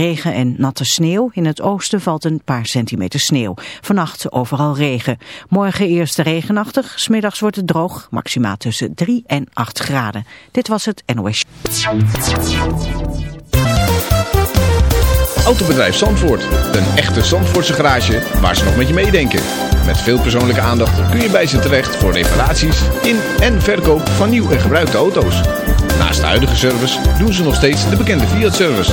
Regen en natte sneeuw. In het oosten valt een paar centimeter sneeuw. Vannacht overal regen. Morgen eerst regenachtig. Smiddags wordt het droog. Maxima tussen 3 en 8 graden. Dit was het NOS. Autobedrijf Zandvoort. Een echte Zandvoortse garage waar ze nog met je meedenken. Met veel persoonlijke aandacht kun je bij ze terecht voor reparaties in en verkoop van nieuw en gebruikte auto's. Naast de huidige service doen ze nog steeds de bekende Fiat-service.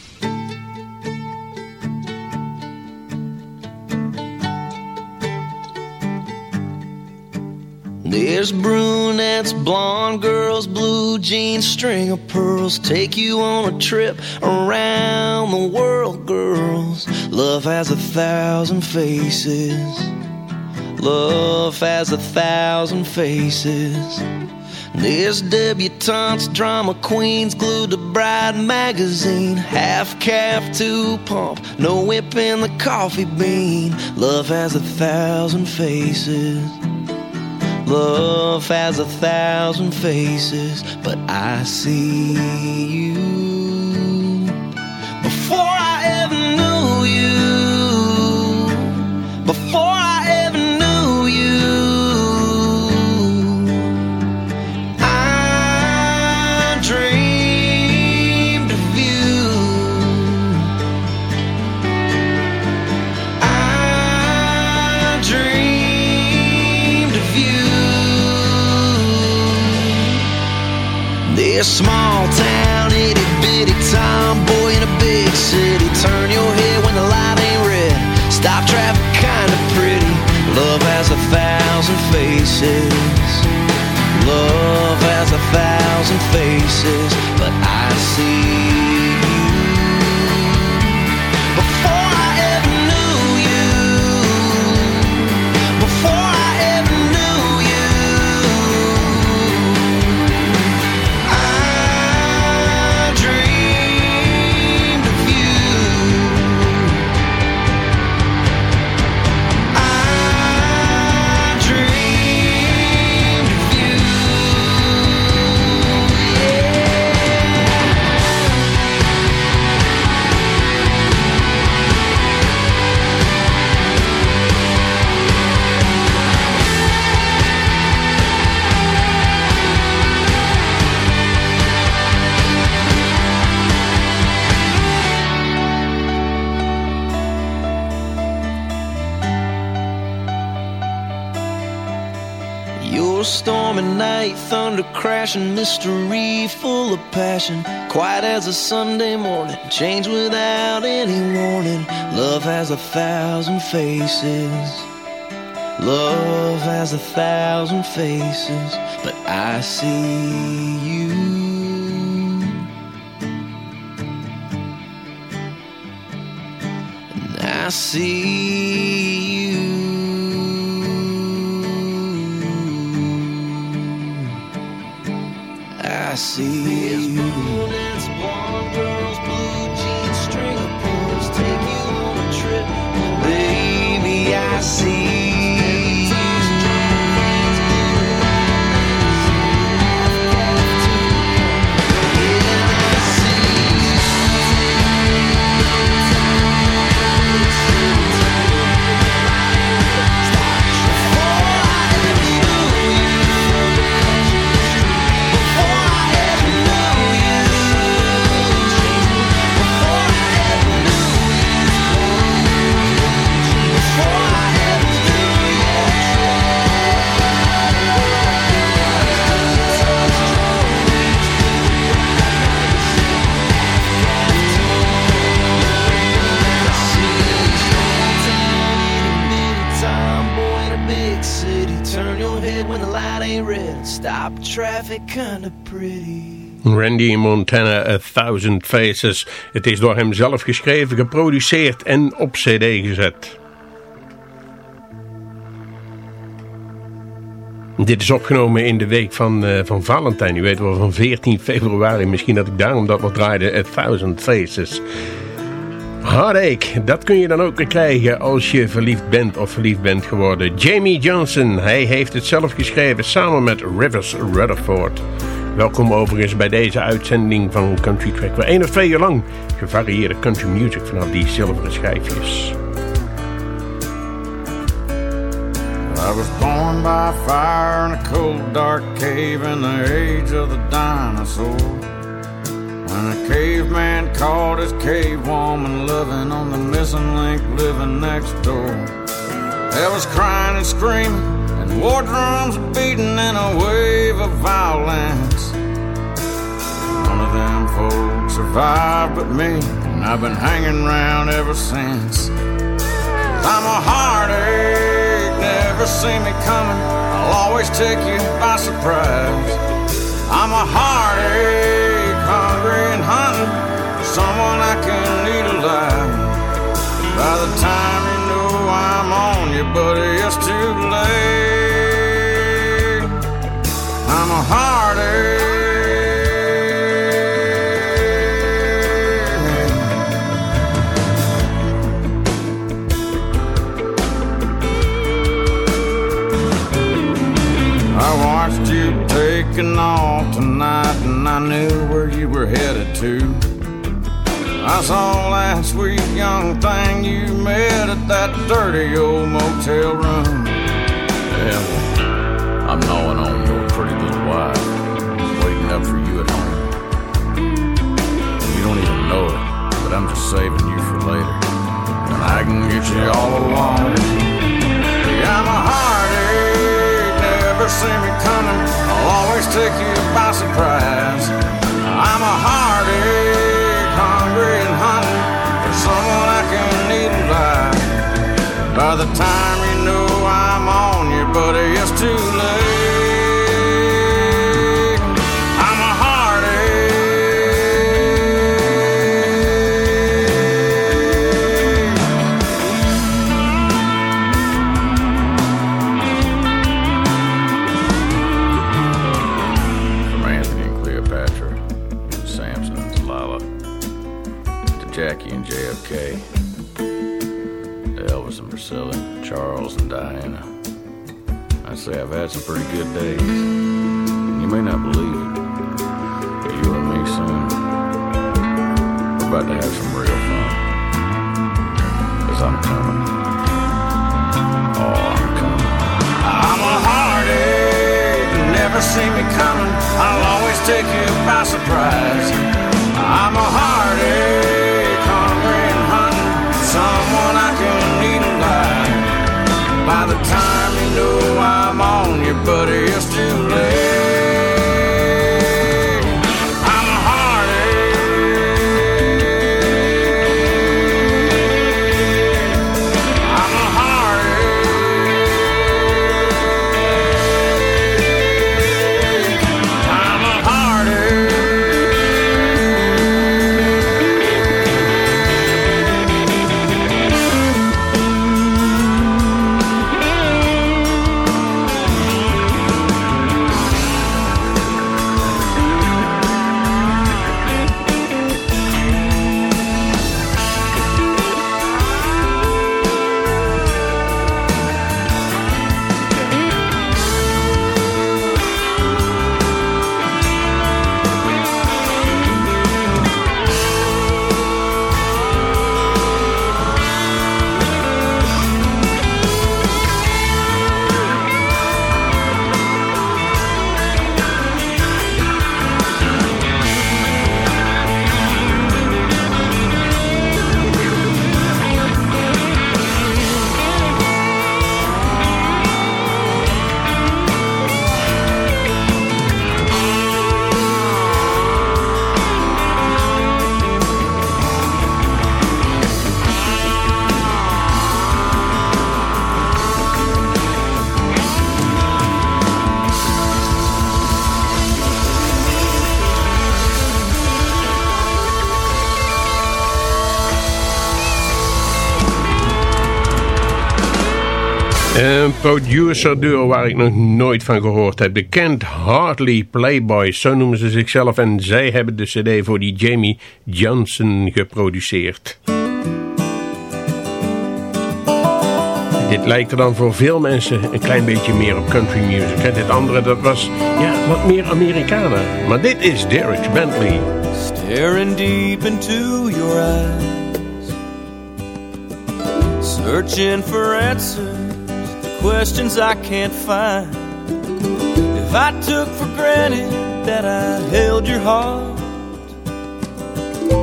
There's brunettes, blonde girls, blue jeans, string of pearls. Take you on a trip around the world, girls. Love has a thousand faces. Love has a thousand faces. There's debutantes, drama queens, glued to Bride magazine. Half calf to pump, no whip in the coffee bean. Love has a thousand faces. Love has a thousand faces, but I see you before I ever knew you. Before I city. Turn your head when the light ain't red. Stop traffic, kinda pretty. Love has a thousand faces. Love has a thousand faces, but I see mystery full of passion. Quiet as a Sunday morning, change without any warning. Love has a thousand faces. Love has a thousand faces, but I see you. And I see you. I see you. Blonde girls, blue jeans, string of take you on a trip. Baby, I see Stop traffic kinda pretty. Randy Montana, A Thousand Faces. Het is door hem zelf geschreven, geproduceerd en op cd gezet. Dit is opgenomen in de week van, uh, van Valentijn. U weet wel, van 14 februari. Misschien dat ik daarom dat nog draaide. A Thousand Faces. Heartache, dat kun je dan ook krijgen als je verliefd bent of verliefd bent geworden. Jamie Johnson, hij heeft het zelf geschreven samen met Rivers Rutherford. Welkom overigens bij deze uitzending van Country Track. Waar één of twee uur lang gevarieerde country music vanaf die zilveren schijfjes. I was born by fire in a cold dark cave in the age of the dinosaur. When a caveman caught his cave woman loving on the missing link living next door. There was crying and screaming and war drums beating in a wave of violence. None of them folks survived but me, and I've been hanging around ever since. I'm a heartache, never see me coming. I'll always take you by surprise. I'm a heartache, hungry and hunting for someone I can eat alive. By the time you know I'm on you, buddy, it's too watched you taking off tonight, and I knew where you were headed to. I saw that sweet young thing you met at that dirty old motel room. Yeah, I'm gnawing on your pretty little wife, waiting up for you at home. You don't even know it, but I'm just saving you for later. And I can get you all alone. See me coming. I'll always take you by surprise. I'm a heartache, hungry and hunting for someone I can eat alive. By the time you know I'm on you, buddy, it's too late. Some pretty good days. You may not believe it, but you and me soon, we're about to have some real fun. Cause I'm coming. Oh, I'm coming. I'm a heartache, never see me coming. I'll always take you by surprise. I'm a heartache, hungry and hunting, someone I can eat alive. By the time you know I'm buddy, it's producer duo waar ik nog nooit van gehoord heb. De Kent Hartley Playboys, zo noemen ze zichzelf. En zij hebben de cd voor die Jamie Johnson geproduceerd. Dit lijkt er dan voor veel mensen een klein beetje meer op country music. Hè? Dit andere dat was ja, wat meer Amerikaner. Maar dit is Derek Bentley. Staring deep into your eyes, searching for answers questions I can't find. If I took for granted that I held your heart,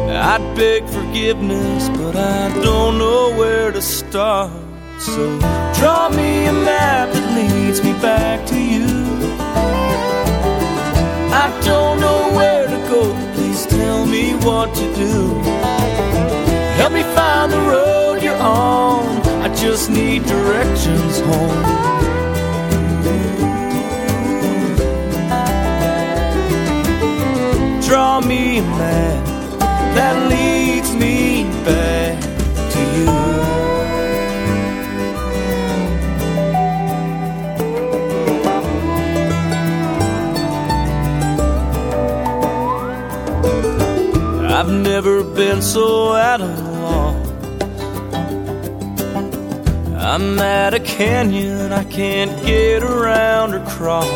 I'd beg forgiveness, but I don't know where to start. So draw me a map that leads me back to you. I don't know where to go. Please tell me what to do. Help me find the road you're on. I just need directions home. Draw me a map that leads me back to you. I've never been so at I'm at a canyon I can't get around or cross.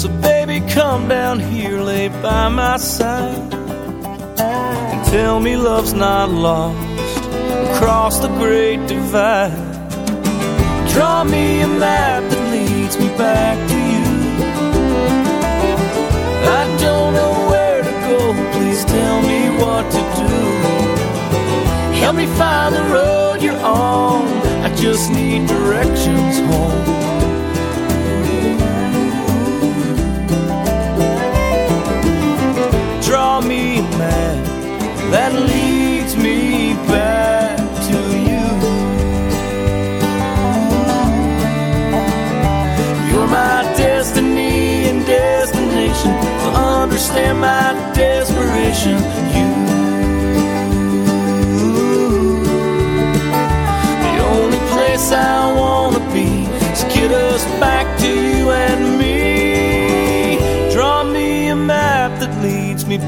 So, baby, come down here, lay by my side, and tell me love's not lost across the great divide. Draw me a map that leads me back to you. I don't know where to go. Please tell me what to do. Help me find the road you're on. I just need directions home. Draw me a map that leads me back to you. You're my destiny and destination. So understand my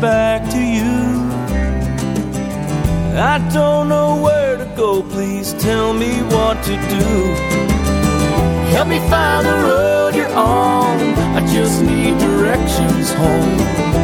back to you. I don't know where to go. Please tell me what to do. Help me find the road you're on. I just need directions home.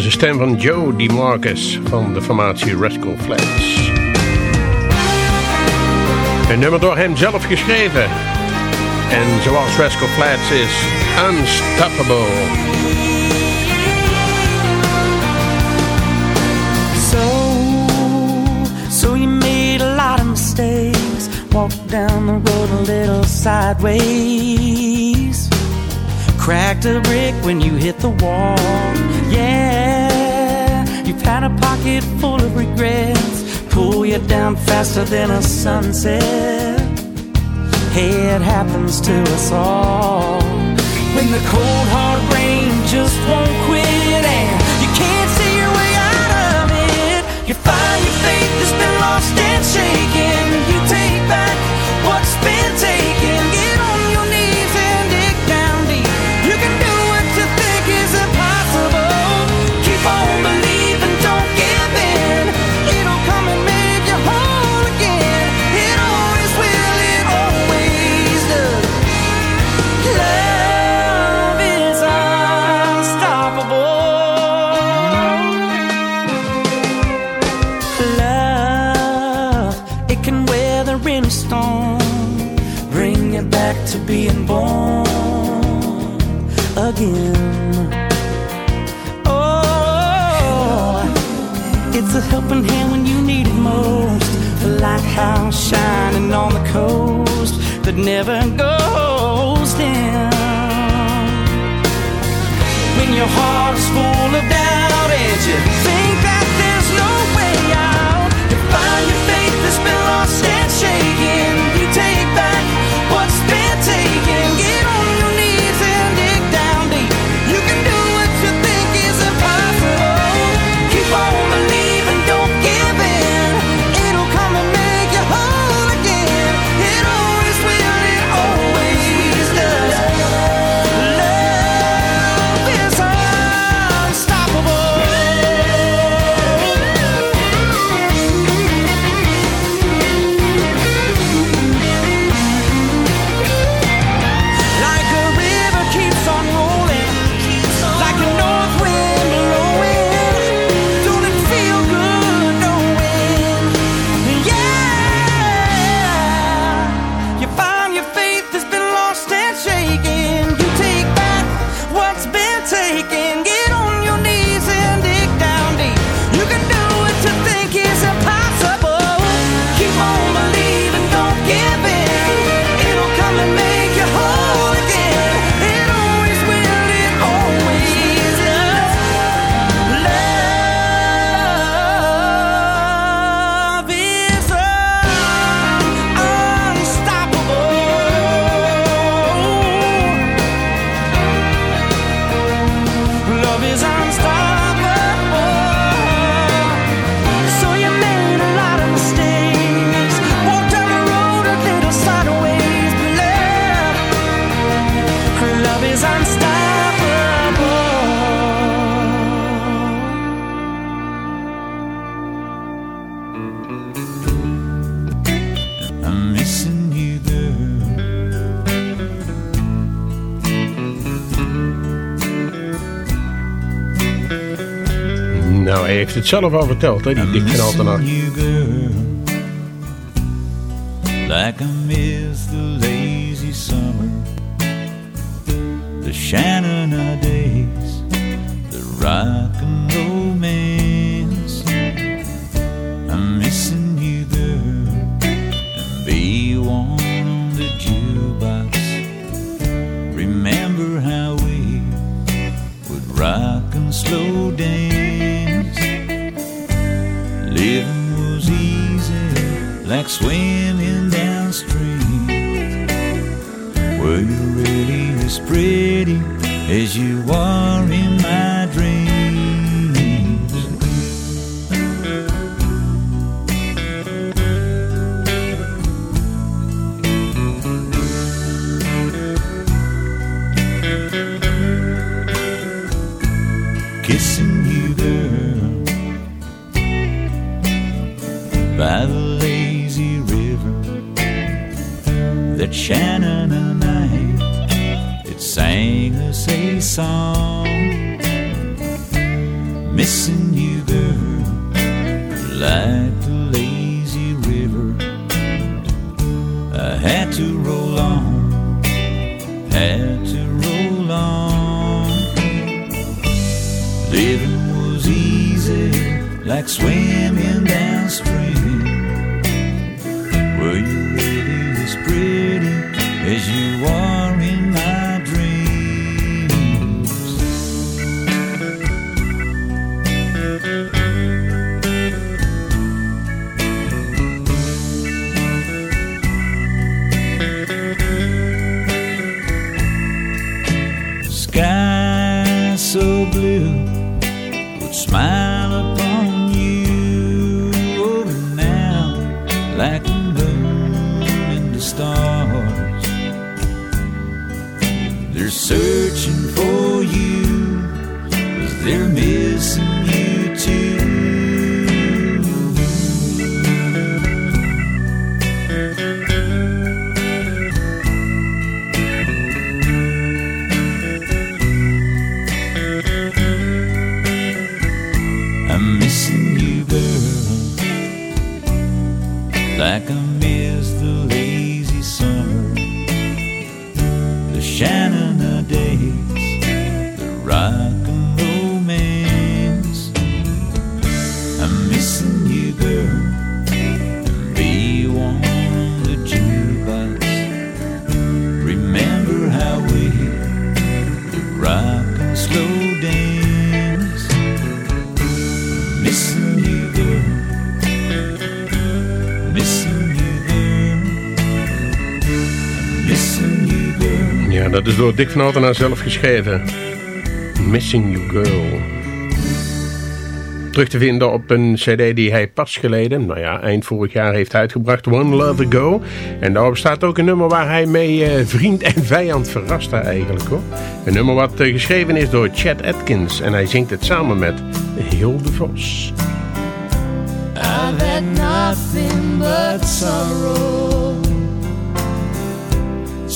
Is de stem van Joe DeMarcus van de formatie Rascal Flatts. Een nummer door hem zelf geschreven. En zoals Rascal Flatts is, Unstoppable. So, so you made a lot of mistakes. Walked down the road a little sideways. Cracked a brick when you hit the wall. Had a pocket full of regrets. Pull you down faster than a sunset. Hey, it happens to us all. When the cold hard rain just won't that never goes down. When your heart is full of doubt. het zelf al verteld, hè, die dikke alternatief. Like I miss the lazy summer. The Shannon days The rock and romance. I'm missing you girl And be one on the jukebox. Remember how we Would rock and slow dance like swimming downstream. Were you really as pretty as you are in Dick van Altenaar zelf geschreven. Missing You Girl. Terug te vinden op een cd die hij pas geleden, nou ja, eind vorig jaar heeft uitgebracht, One Love Ago. En daarop staat ook een nummer waar hij mee eh, vriend en vijand verraste eigenlijk hoor. Een nummer wat eh, geschreven is door Chad Atkins en hij zingt het samen met Hilde Vos. But sorrow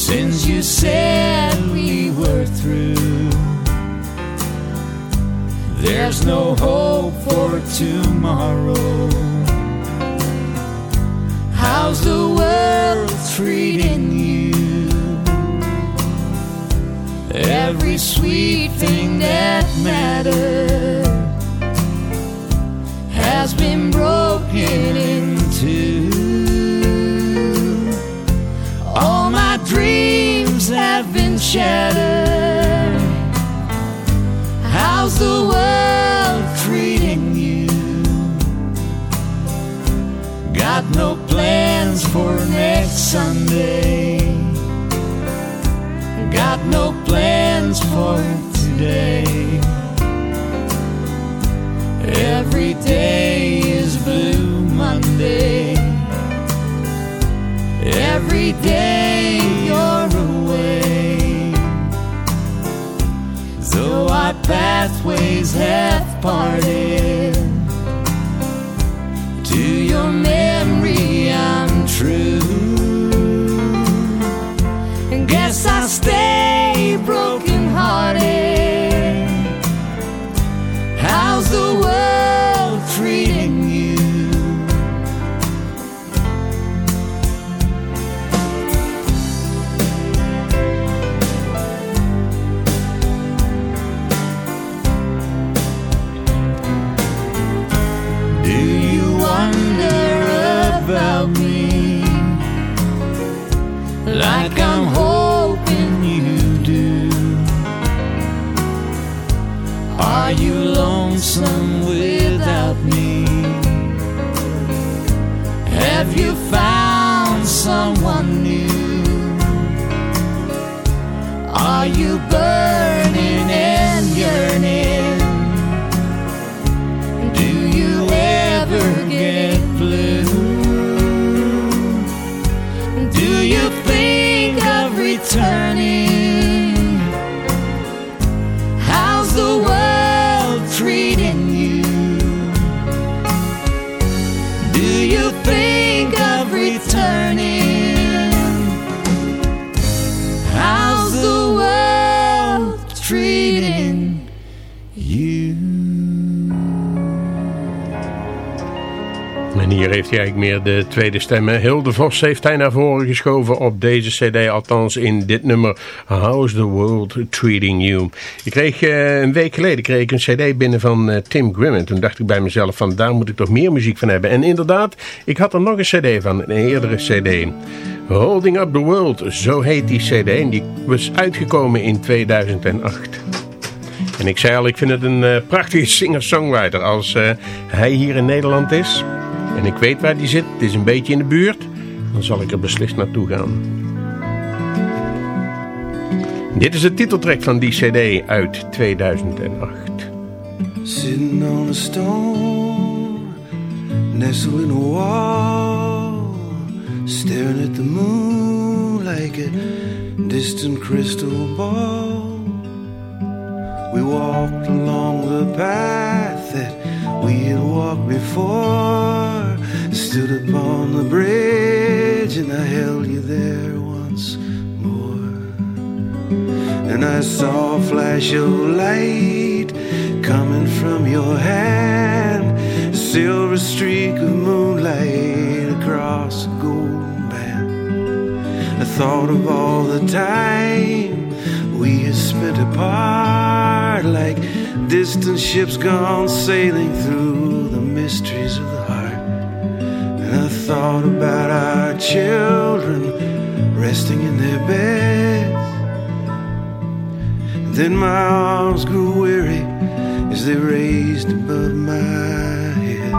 since you said we were through. There's no hope for tomorrow. How's the world treating you? Every sweet thing that mattered has been broken into. Been shattered. How's the world treating you? Got no plans for next Sunday. Got no plans for today. Every day is Blue Monday. Every day pathways have parted, to your memory I'm true. And guess I stay heeft hij eigenlijk meer de tweede stem. hè. Hilde Vos heeft hij naar voren geschoven op deze cd. Althans in dit nummer How's the World Treating You. Ik kreeg eh, een week geleden kreeg ik een cd binnen van eh, Tim Grimm. En toen dacht ik bij mezelf van daar moet ik toch meer muziek van hebben. En inderdaad, ik had er nog een cd van. Een eerdere cd. Holding Up the World, zo heet die cd. En die was uitgekomen in 2008. En ik zei al, ik vind het een eh, prachtige singer-songwriter als hij hier in Nederland is. En ik weet waar die zit, het is een beetje in de buurt. Dan zal ik er beslist naartoe gaan. Dit is de titeltrack van die cd uit 2008. Sitting on a stone, nestled in a wall, staring at the moon like a distant crystal ball. We walked along the path we had walked before, stood upon the bridge, and I held you there once more. And I saw a flash of light coming from your hand, a silver streak of moonlight across a golden band. I thought of all the time we had spent apart, like distant ships gone sailing through the mysteries of the heart. And I thought about our children resting in their beds. Then my arms grew weary as they raised above my head.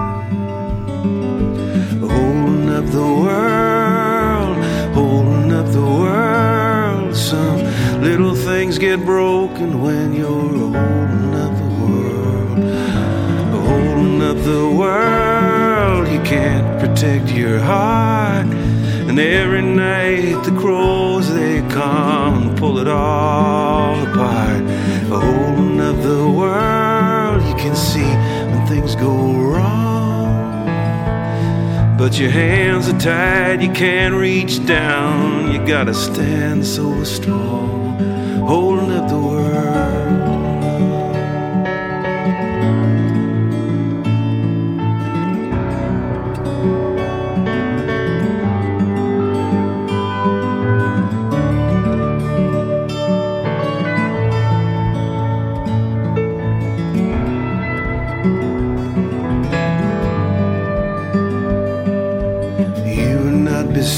Holding up the world, holding up the world. Some little things get broken when you're holding the world, you can't protect your heart. And every night the crows they come and pull it all apart. Holding up the world, you can see when things go wrong. But your hands are tied, you can't reach down. You gotta stand so strong, holding up the world.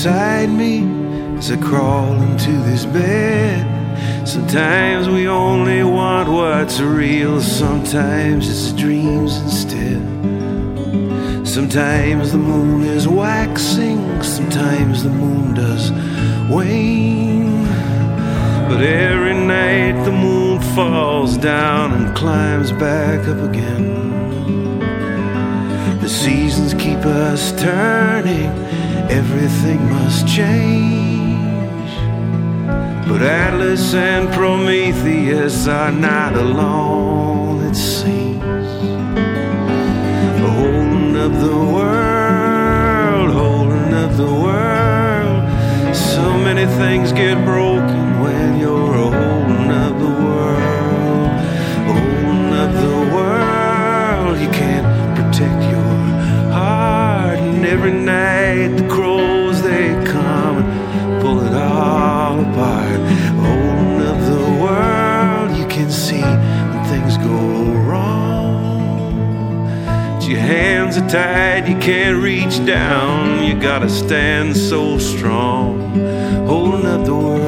Beside me as I crawl into this bed. Sometimes we only want what's real, sometimes it's dreams instead. Sometimes the moon is waxing, sometimes the moon does wane. But every night the moon falls down and climbs back up again. The seasons keep us turning, everything must change. But Atlas and Prometheus are not alone, you can't reach down. You gotta stand so strong, holding up the world.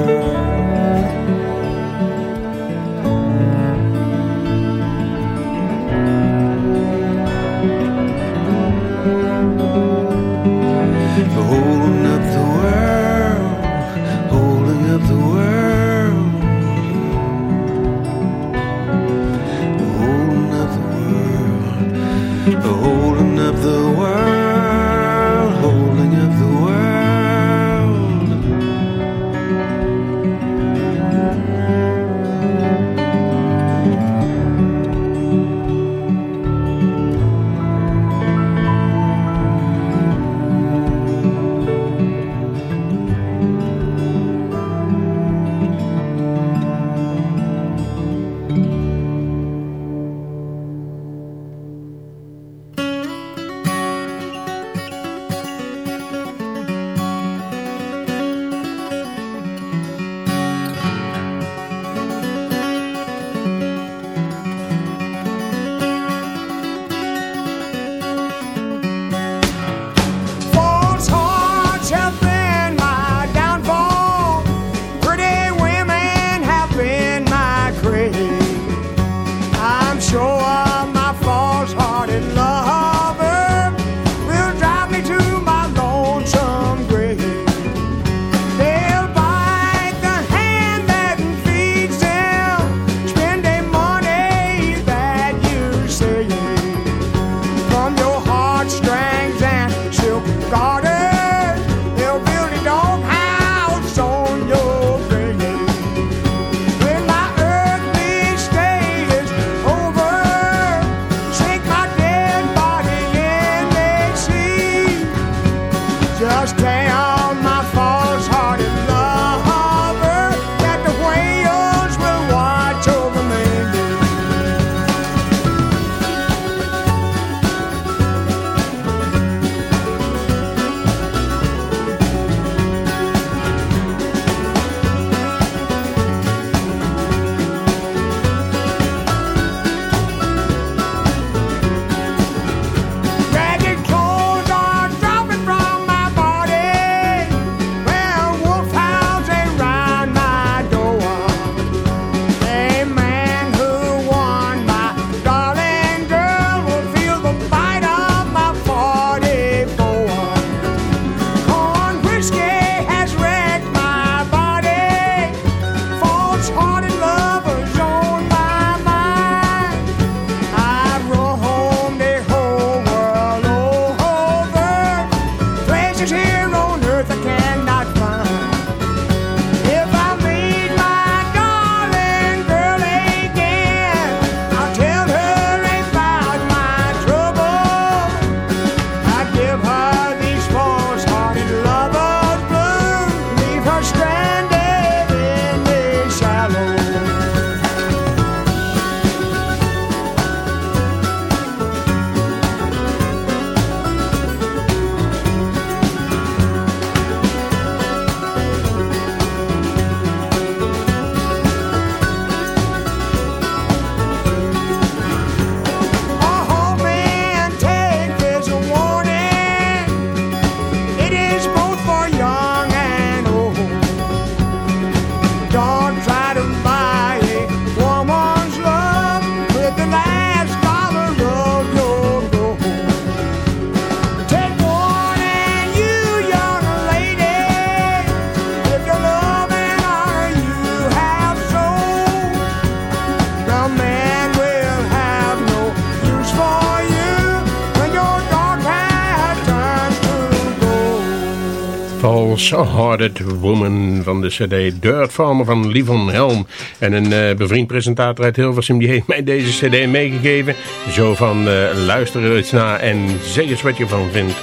Coles, A Hearted Woman van de cd Dirt Farmer van Livon Helm. En een uh, bevriend presentator uit Hilversum die heeft mij deze cd meegegeven. Zo van uh, luister er eens naar en zeg eens wat je van vindt.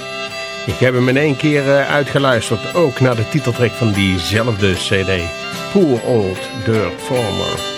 Ik heb hem in één keer uh, uitgeluisterd, ook naar de titeltrack van diezelfde cd. Poor Old Dirt farmer,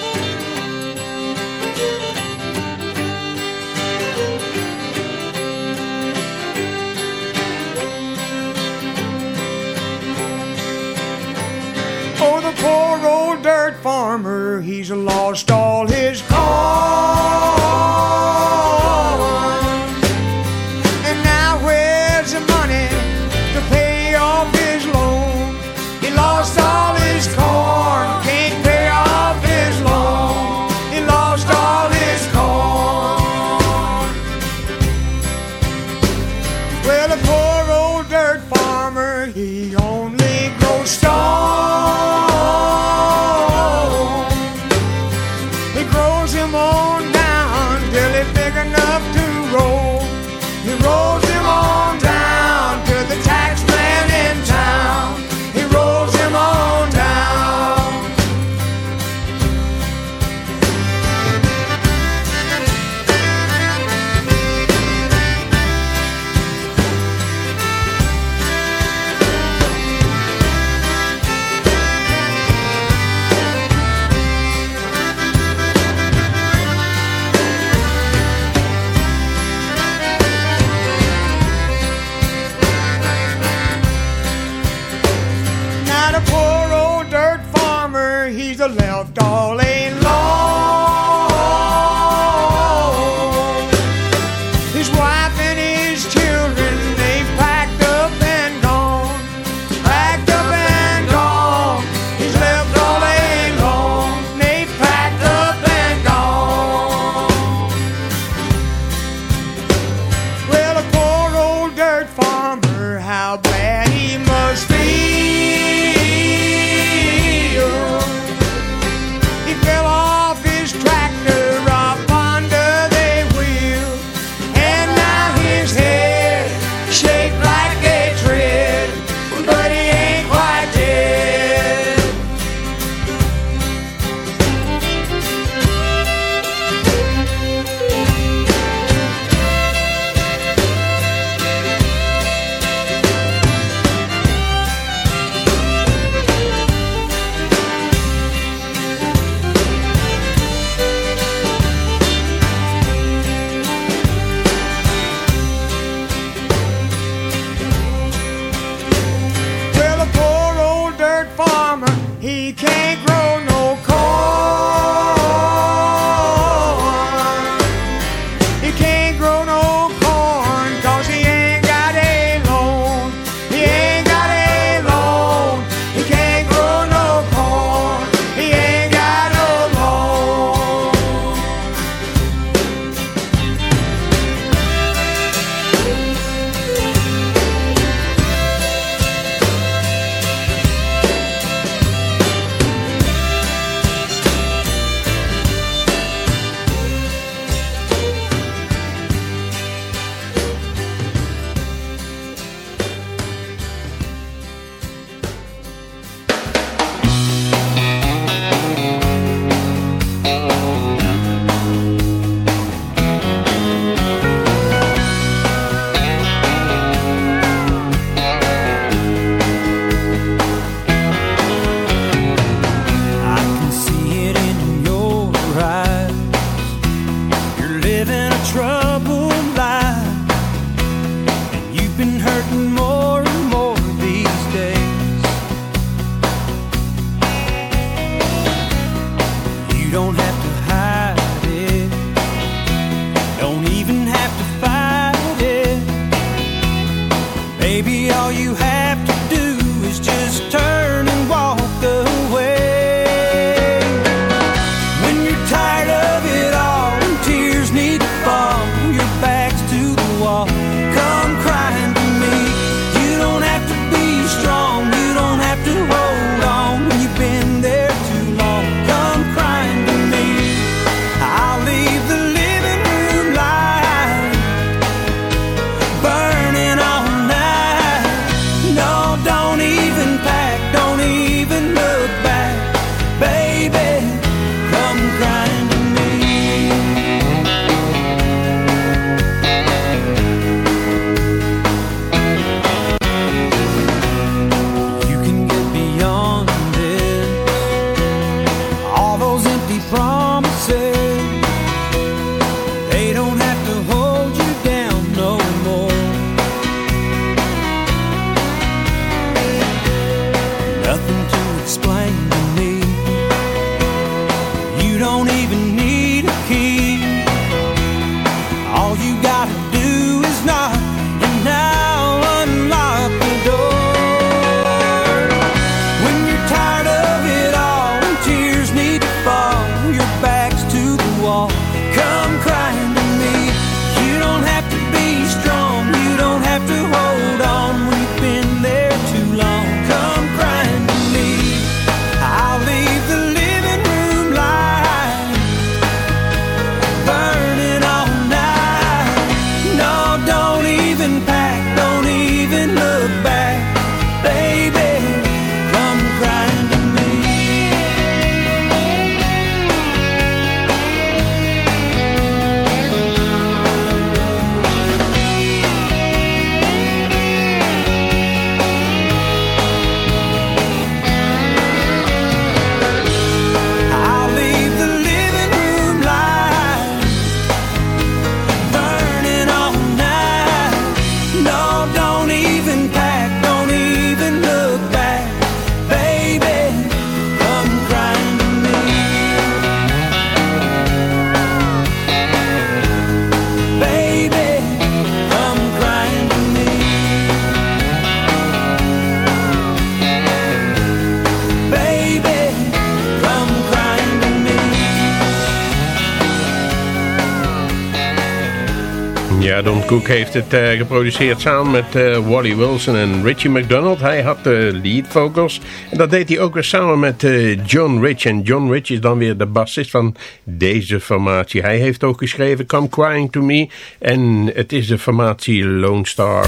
Cook heeft het eh, geproduceerd samen met eh, Wally Wilson en Richie McDonald. Hij had de lead vocals. En dat deed hij ook weer samen met eh, John Rich. En John Rich is dan weer de bassist van deze formatie. Hij heeft ook geschreven Come Crying To Me. En het is de formatie Lone Star.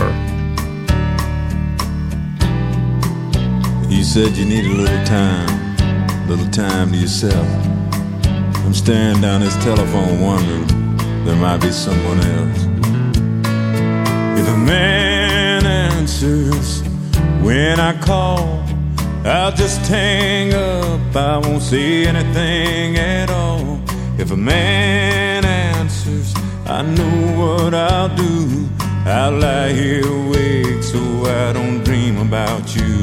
You said you need a little time, little time to yourself. I'm staring down this telephone wondering there might be someone else. Man answers when I call, I'll just hang up. I won't say anything at all. If a man answers, I know what I'll do. I'll lie here awake so I don't dream about you.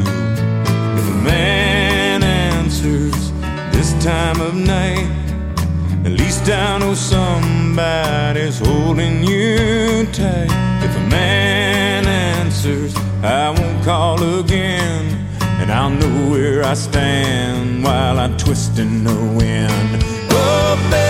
If a man answers this time of night, at least I know somebody's holding you tight. Man answers, I won't call again. And I'll know where I stand while I twist in the wind. Oh, baby,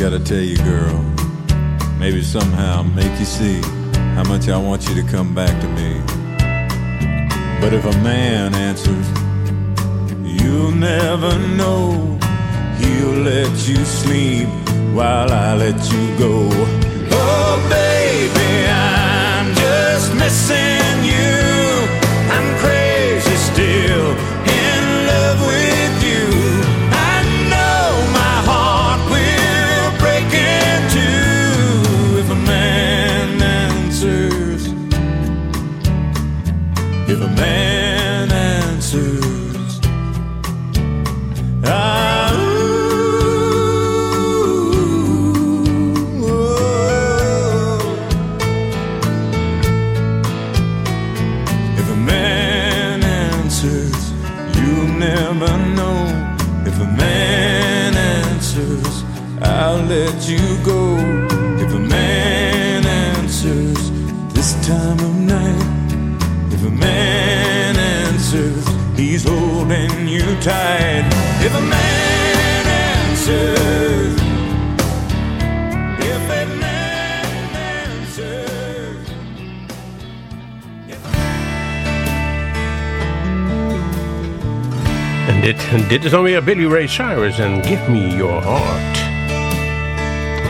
gotta tell you, girl, maybe somehow make you see how much I want you to come back to me. But if a man answers, you'll never know. He'll let you sleep while I let you go. Oh, baby, I'm just missing you. I'm crazy still En dit, dit is dan weer Billy Ray Cyrus en Give Me Your Heart.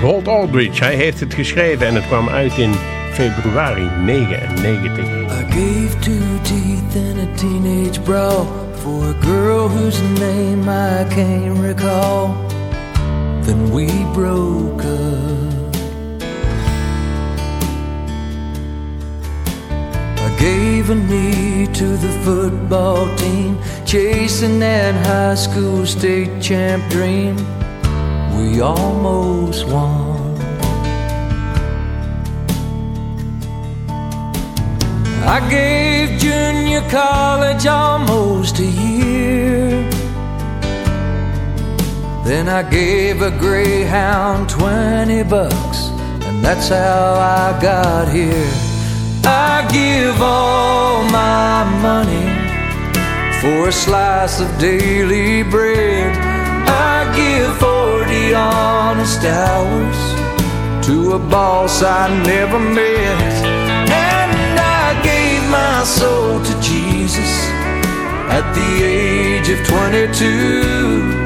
Walt Aldridge, hij heeft het geschreven en het kwam uit in februari 99. I gave two teeth and a teenage bra for a girl whose name I can't recall. Then we broke up. I gave a knee to the football team, chasing that high school state champ dream. We almost won. I gave junior college almost a year. Then I gave a greyhound 20 bucks, and that's how I got here. I give all my money for a slice of daily bread. I give 40 honest hours to a boss I never met. And I gave my soul to Jesus at the age of 22.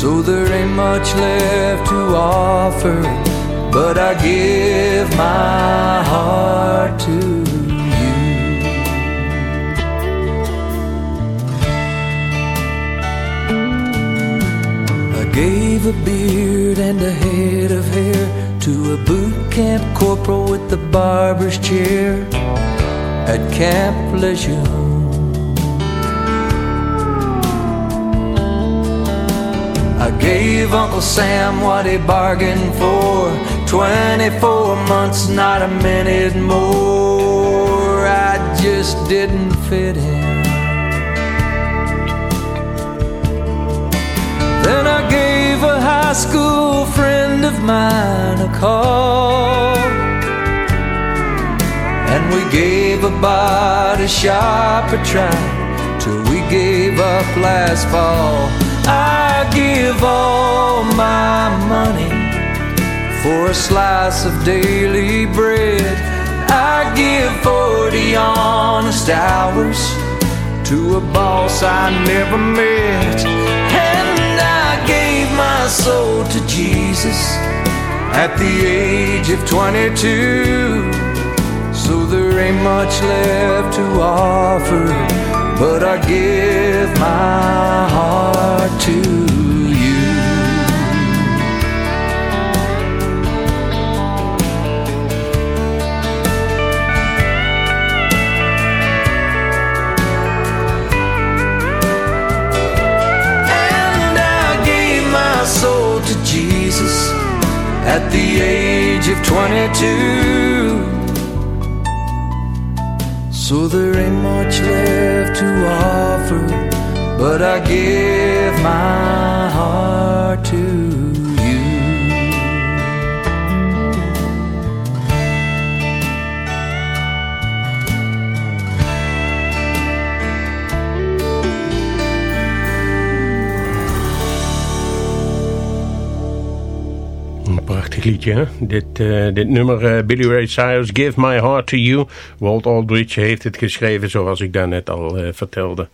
So there ain't much left to offer, but I give my heart to you. I gave a beard and a head of hair to a boot camp corporal with the barber's chair at Camp Lejeune. I gave Uncle Sam what he bargained for 24 months, not a minute more. I just didn't fit in. Then I gave a high school friend of mine a call. And we gave a body shop a try till we gave up last fall. I give all my money for a slice of daily bread. I give 40 honest hours to a boss I never met. And I gave my soul to Jesus at the age of 22. So there ain't much left to offer, but I give my heart to to Jesus at the age of 22. So there ain't much left to offer, but I give my heart to prachtig? Dit, eh, dit nummer, eh, Billy Ray Cyrus, Give My Heart To You. Walt Aldridge heeft het geschreven, zoals ik daarnet al eh, vertelde.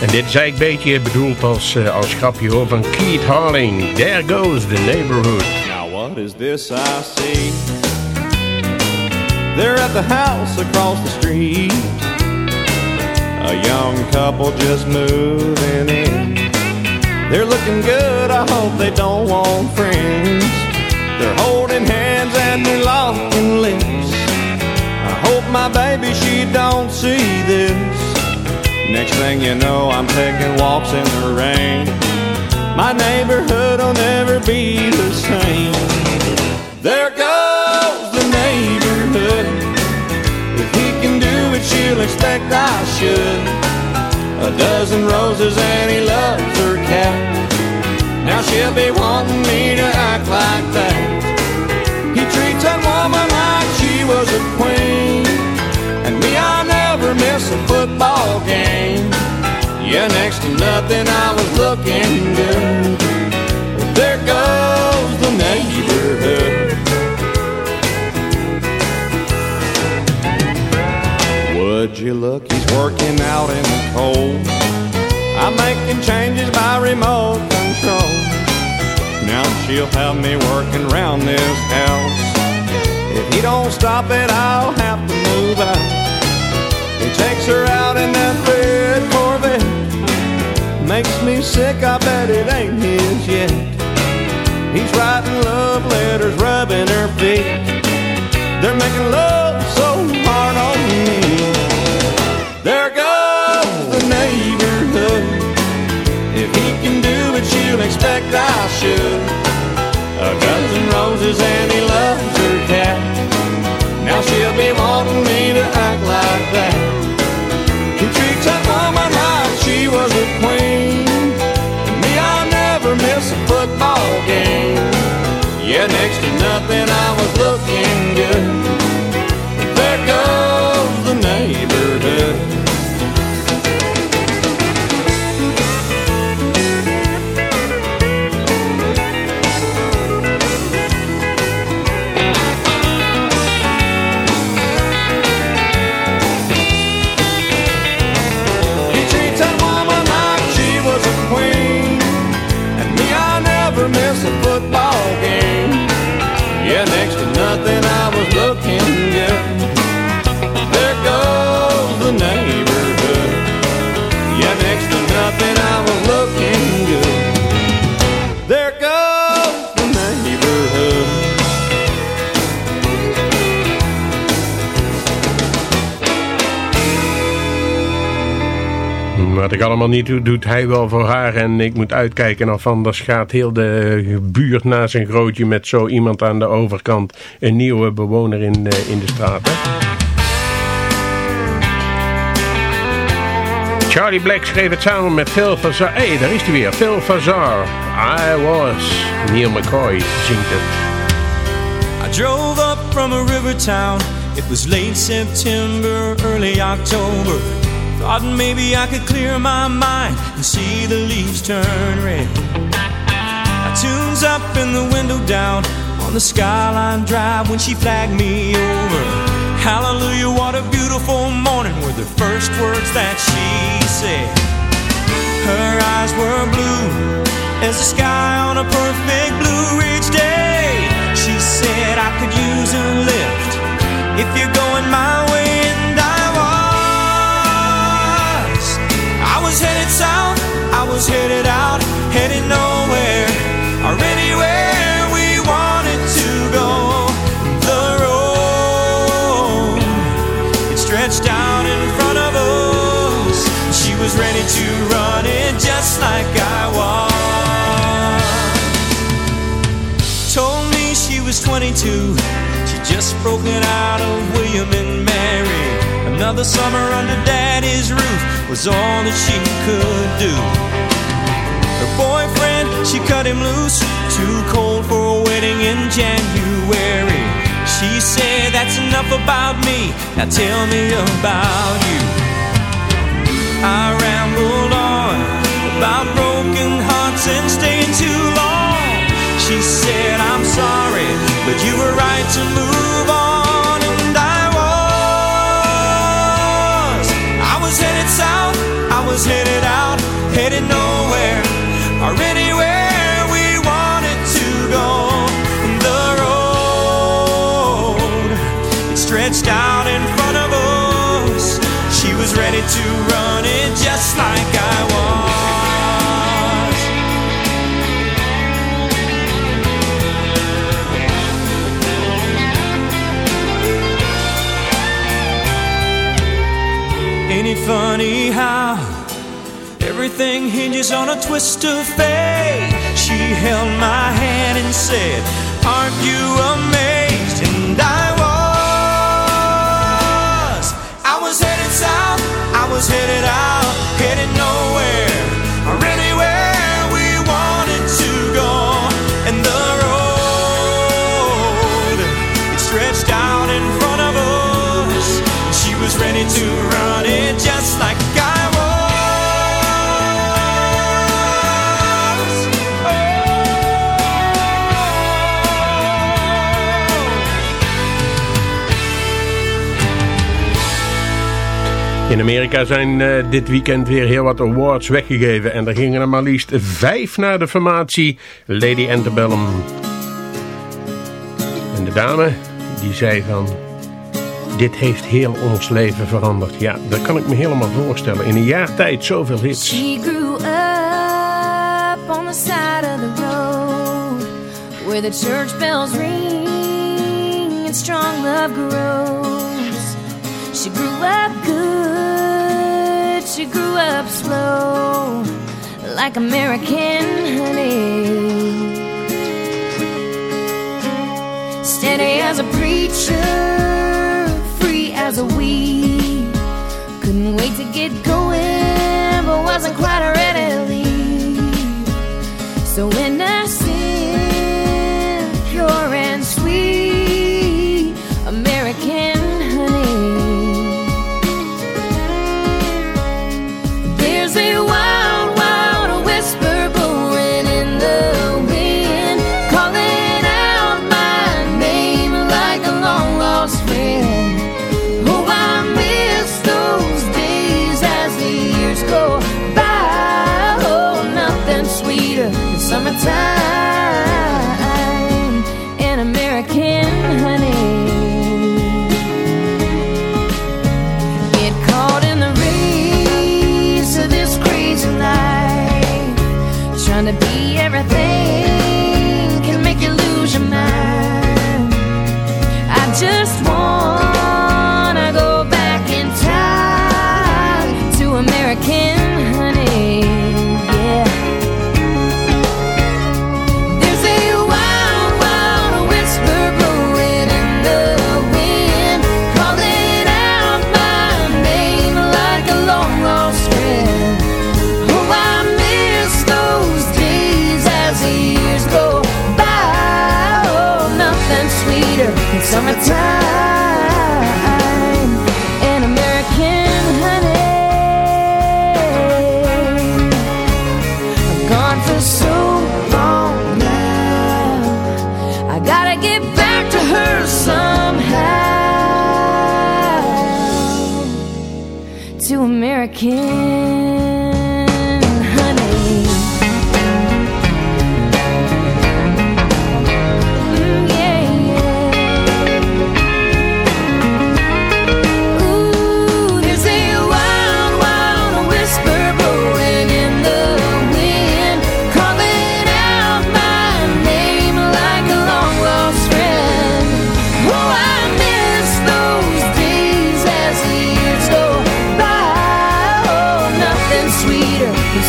En dit is eigenlijk een beetje bedoeld als, als grapje hoor, van Keith Harling. There Goes the Neighborhood. Now what is this I see? They're at the house across the street. A young couple just moving in. They're looking good, I hope they don't want friends. They're holding hands and they're locking lips. I hope my baby, she don't see this. Next thing you know, I'm taking walks in the rain. My neighborhood will never be the same. There goes the neighborhood. If he can do it, she'll expect I should. A dozen roses and he loves her cat. Now she'll be wanting me to act like that. He treats that woman like she was a queen. And me, I never miss a football game. Yeah, next to nothing, I was looking good. Would you look, he's working out in the cold. I'm making changes by remote control. Now she'll have me working round this house. If he don't stop it, I'll have to move out. He takes her out in that red Corvette. Makes me sick, I bet it ain't his yet. He's writing love letters, rubbing her feet. They're making love Wat ik allemaal niet doe, doet hij wel voor haar. En ik moet uitkijken of anders gaat heel de buurt na zijn grootje met zo iemand aan de overkant. Een nieuwe bewoner in, in de straat. Hè? Charlie Black schreef het samen met Phil Fazar. Hé, hey, daar is hij weer. Phil Fazar. I was. Neil McCoy zingt het. I drove up from a river town. It was late September, early October. Thought maybe I could clear my mind and see the leaves turn red. I tunes up in the window down on the Skyline Drive when she flagged me over. Hallelujah, what a beautiful morning were the first words that she said. Her eyes were blue as the sky on a perfect Blue Ridge day. She said I could use a lift if you're going my way, headed south, I was headed out, headed nowhere or anywhere we wanted to go. The road it stretched out in front of us. She was ready to run it just like I was. Told me she was 22. She just broken out of William and Mary. Another summer under Daddy's roof was all that she could do. Her boyfriend, she cut him loose. Too cold for a wedding in January. She said, That's enough about me. Now tell me about you. I rambled on about broken hearts and staying too long. She said, I'm sorry, but you were right to move was headed out, headed nowhere or anywhere we wanted to go. The road, it stretched out in front of us. She was ready to run it just like I was. Ain't it funny how everything hinges on a twist of fate? She held my hand and said, Aren't you amazed? And I was. I was headed south, I was headed out, headed nowhere or anywhere we wanted to go. And the road, it stretched out in front of us. She was ready to Amerika zijn eh, dit weekend weer heel wat awards weggegeven. En er gingen er maar liefst vijf naar de formatie Lady Antebellum. En de dame die zei van... Dit heeft heel ons leven veranderd. Ja, dat kan ik me helemaal voorstellen. In een jaar tijd zoveel hits. She grew up on the side of the road where the church bells ring and strong love grows. She grew up good, she grew up slow, like American honey. Steady as a preacher, free as a weed. Couldn't wait to get going, but wasn't quite ready. So innocent,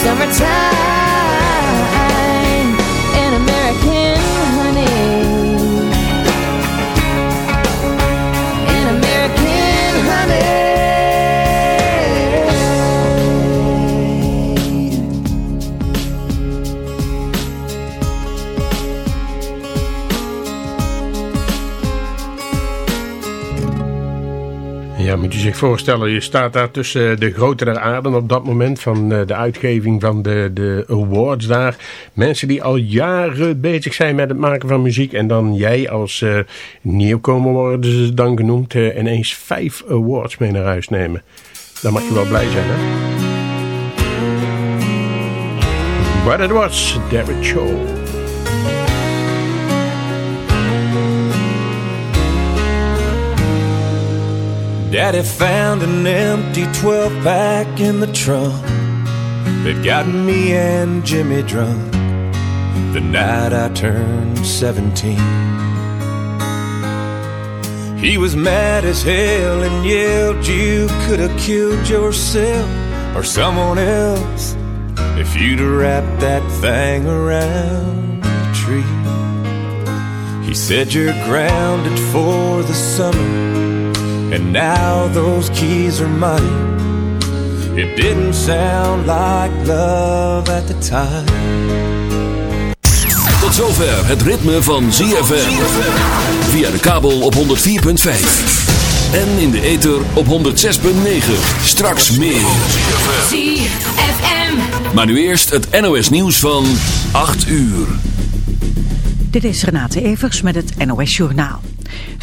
summertime voorstellen, je staat daar tussen de grote der aarde op dat moment van eh, de uitgeving van de, de awards daar. Mensen die al jaren bezig zijn met het maken van muziek en dan jij als eh, nieuwkomer worden ze dan genoemd eh, ineens vijf awards mee naar huis nemen. Dan mag je wel blij zijn, hè? But it was Derek Show. Daddy found an empty 12 pack in the trunk that got me and Jimmy drunk the night I turned 17. He was mad as hell and yelled, You could have killed yourself or someone else if you'd wrapped that thing around the tree. He said, You're grounded for the summer. And now those keys are mine. It didn't sound like love at the time. Tot zover het ritme van ZFM. Via de kabel op 104.5. En in de ether op 106.9. Straks meer. ZFM. Maar nu eerst het NOS nieuws van 8 uur. Dit is Renate Evers met het NOS Journaal.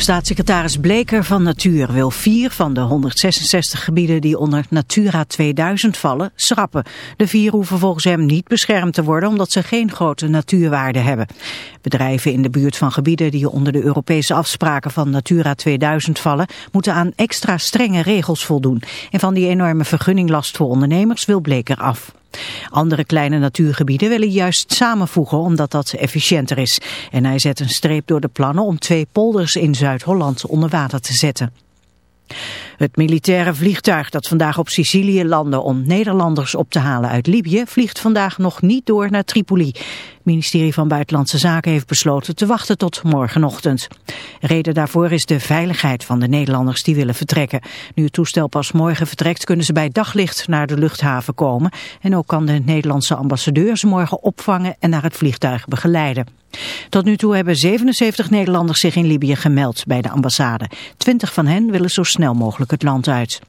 Staatssecretaris Bleker van Natuur wil vier van de 166 gebieden die onder Natura 2000 vallen schrappen. De vier hoeven volgens hem niet beschermd te worden omdat ze geen grote natuurwaarde hebben. Bedrijven in de buurt van gebieden die onder de Europese afspraken van Natura 2000 vallen moeten aan extra strenge regels voldoen. En van die enorme vergunninglast voor ondernemers wil Bleker af. Andere kleine natuurgebieden willen juist samenvoegen omdat dat efficiënter is. En hij zet een streep door de plannen om twee polders in Zuid-Holland onder water te zetten. Het militaire vliegtuig dat vandaag op Sicilië landde om Nederlanders op te halen uit Libië vliegt vandaag nog niet door naar Tripoli. Ministerie van Buitenlandse Zaken heeft besloten te wachten tot morgenochtend. Reden daarvoor is de veiligheid van de Nederlanders die willen vertrekken. Nu het toestel pas morgen vertrekt kunnen ze bij daglicht naar de luchthaven komen. En ook kan de Nederlandse ambassadeur ze morgen opvangen en naar het vliegtuig begeleiden. Tot nu toe hebben 77 Nederlanders zich in Libië gemeld bij de ambassade. 20 van hen willen zo snel mogelijk het land uit.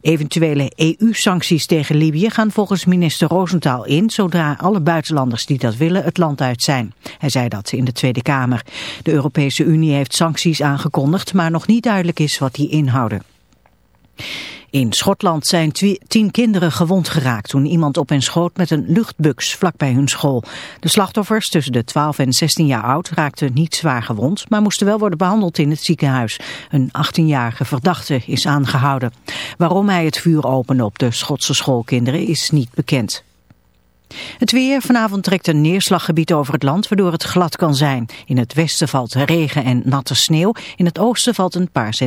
Eventuele EU-sancties tegen Libië gaan volgens minister Rosenthal in zodra alle buitenlanders die dat willen het land uit zijn. Hij zei dat in de Tweede Kamer. De Europese Unie heeft sancties aangekondigd, maar nog niet duidelijk is wat die inhouden. In Schotland zijn tien kinderen gewond geraakt toen iemand op hen schoot met een luchtbux vlakbij hun school. De slachtoffers tussen de 12 en 16 jaar oud raakten niet zwaar gewond, maar moesten wel worden behandeld in het ziekenhuis. Een 18-jarige verdachte is aangehouden. Waarom hij het vuur opende op de Schotse schoolkinderen is niet bekend. Het weer. Vanavond trekt een neerslaggebied over het land waardoor het glad kan zijn. In het westen valt regen en natte sneeuw. In het oosten valt een paar centimeter.